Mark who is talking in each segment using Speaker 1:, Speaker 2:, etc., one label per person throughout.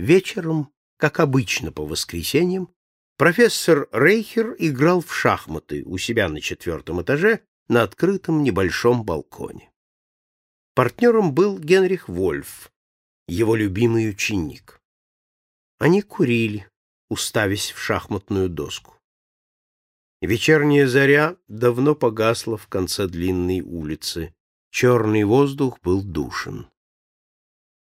Speaker 1: Вечером, как обычно по воскресеньям, профессор Рейхер играл в шахматы у себя на четвертом этаже на открытом небольшом балконе. Партнером был Генрих Вольф, его любимый ученик. Они курили, уставясь в шахматную доску. Вечерняя заря давно погасла в конце длинной улицы. Черный воздух был душен.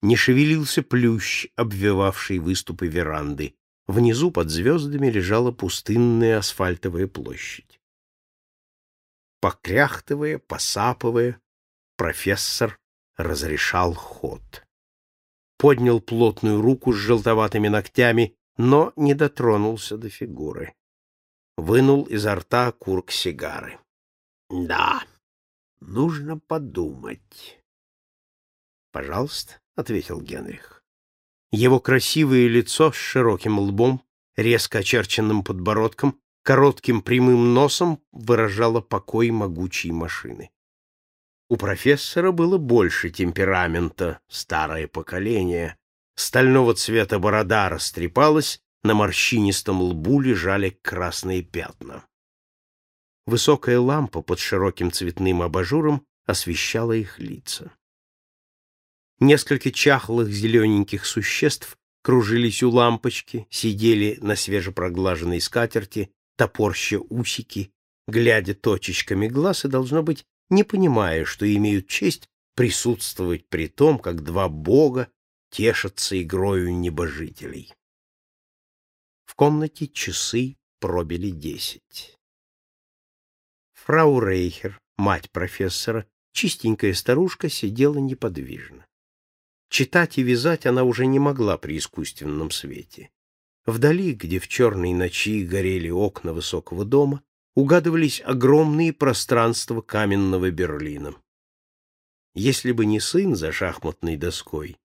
Speaker 1: Не шевелился плющ, обвивавший выступы веранды. Внизу под звездами лежала пустынная асфальтовая площадь. Покряхтывая, посапывая, профессор разрешал ход. Поднял плотную руку с желтоватыми ногтями, но не дотронулся до фигуры вынул изо рта курк сигары. — Да, нужно подумать. — Пожалуйста, — ответил Генрих. Его красивое лицо с широким лбом, резко очерченным подбородком, коротким прямым носом выражало покой могучей машины. У профессора было больше темперамента, старое поколение. Стального цвета борода растрепалась, на морщинистом лбу лежали красные пятна. Высокая лампа под широким цветным абажуром освещала их лица. Несколько чахлых зелененьких существ кружились у лампочки, сидели на свежепроглаженной скатерти, топорща усики, глядя точечками глаз и, должно быть, не понимая, что имеют честь присутствовать при том, как два бога тешатся игрою небожителей. В комнате часы пробили десять. Фрау Рейхер, мать профессора, чистенькая старушка, сидела неподвижно. Читать и вязать она уже не могла при искусственном свете. Вдали, где в черной ночи горели окна высокого дома, угадывались огромные пространства каменного Берлина. Если бы не сын за шахматной доской,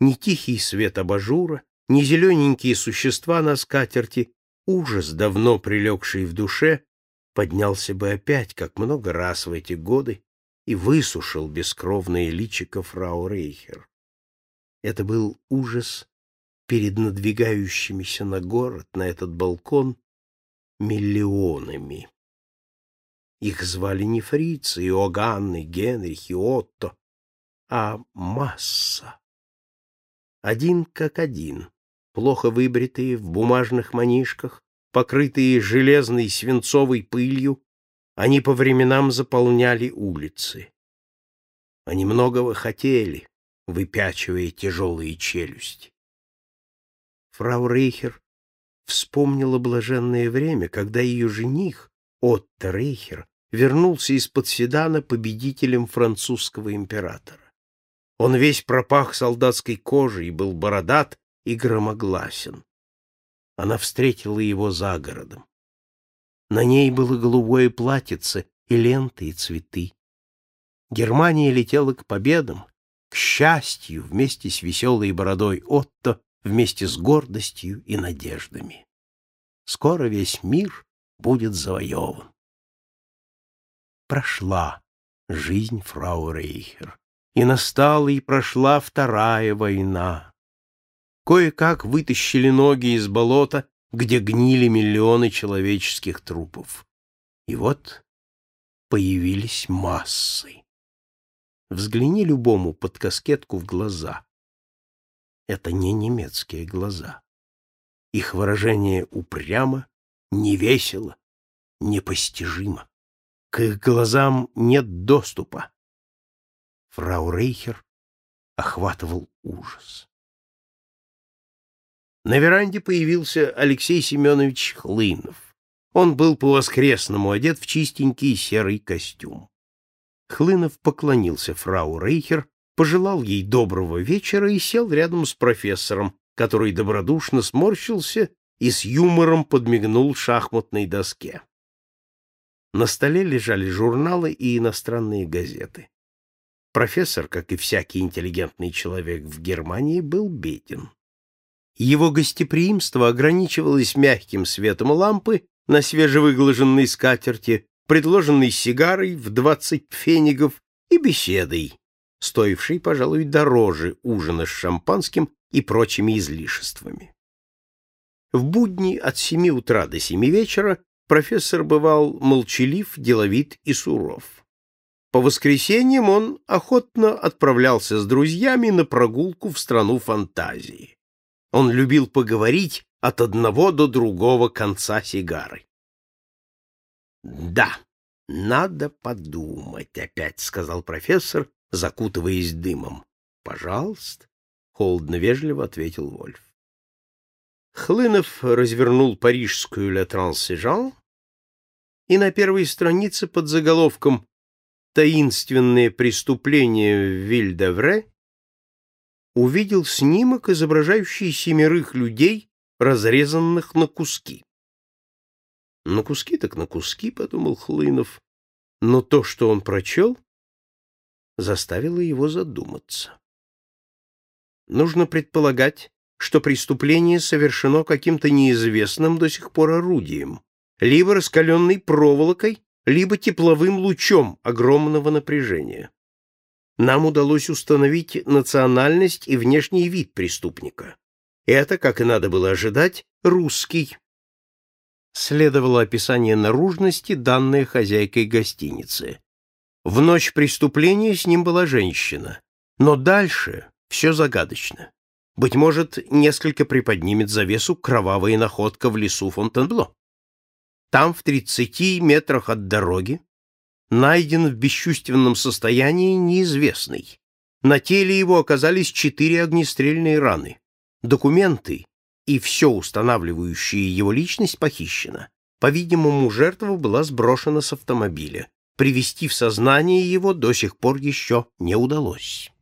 Speaker 1: не тихий свет абажура, ни зелененькие существа на скатерти, ужас, давно прилегший в душе, поднялся бы опять, как много раз в эти годы, и высушил бескровное личико фрау Рейхер. Это был ужас перед надвигающимися на город, на этот балкон, миллионами. Их звали не фрицы, Иоганны, Генрих и Отто, а масса. Один как один плохо выбритые, в бумажных манишках, покрытые железной свинцовой пылью, они по временам заполняли улицы. Они многого хотели, выпячивая тяжелые челюсти. Фрау Рейхер вспомнила блаженное время, когда ее жених, Отто Рейхер, вернулся из-под седана победителем французского императора. Он весь пропах солдатской кожей был бородат, и громогласен. Она встретила его за городом. На ней было голубое платьице и ленты, и цветы. Германия летела к победам, к счастью, вместе с веселой бородой Отто, вместе с гордостью и надеждами. Скоро весь мир будет завоеван. Прошла жизнь фрау Рейхер, и настала и прошла вторая война, кое-как вытащили ноги из болота, где гнили миллионы человеческих трупов. И вот появились массы. Взгляни любому под каскетку в глаза. Это не немецкие глаза. Их выражение упрямо, невесело, непостижимо. К их глазам нет доступа. Фрау Рейхер охватывал ужас на веранде появился Алексей Семенович Хлынов. Он был по-воскресному одет в чистенький серый костюм. Хлынов поклонился фрау Рейхер, пожелал ей доброго вечера и сел рядом с профессором, который добродушно сморщился и с юмором подмигнул шахматной доске. На столе лежали журналы и иностранные газеты. Профессор, как и всякий интеллигентный человек в Германии, был беден. Его гостеприимство ограничивалось мягким светом лампы на свежевыглаженной скатерти, предложенной сигарой в двадцать пфенигов и беседой, стоившей, пожалуй, дороже ужина с шампанским и прочими излишествами. В будни от семи утра до семи вечера профессор бывал молчалив, деловит и суров. По воскресеньям он охотно отправлялся с друзьями на прогулку в страну фантазии. Он любил поговорить от одного до другого конца сигары. «Да, надо подумать опять», — сказал профессор, закутываясь дымом. «Пожалуйста», — холодно-вежливо ответил Вольф. Хлынов развернул парижскую «Ля Транссижан» и на первой странице под заголовком «Таинственные преступления в Вильдевре» увидел снимок, изображающий семерых людей, разрезанных на куски. На куски так на куски, — подумал Хлынов, но то, что он прочел, заставило его задуматься. Нужно предполагать, что преступление совершено каким-то неизвестным до сих пор орудием, либо раскаленной проволокой, либо тепловым лучом огромного напряжения. Нам удалось установить национальность и внешний вид преступника. Это, как и надо было ожидать, русский. Следовало описание наружности, данное хозяйкой гостиницы. В ночь преступления с ним была женщина. Но дальше все загадочно. Быть может, несколько приподнимет завесу кровавая находка в лесу Фонтенбло. Там, в тридцати метрах от дороги, найден в бесчувственном состоянии неизвестный. На теле его оказались четыре огнестрельные раны. Документы и все устанавливающее его личность похищено. По-видимому, жертва была сброшена с автомобиля. Привести в сознание его до сих пор еще не удалось.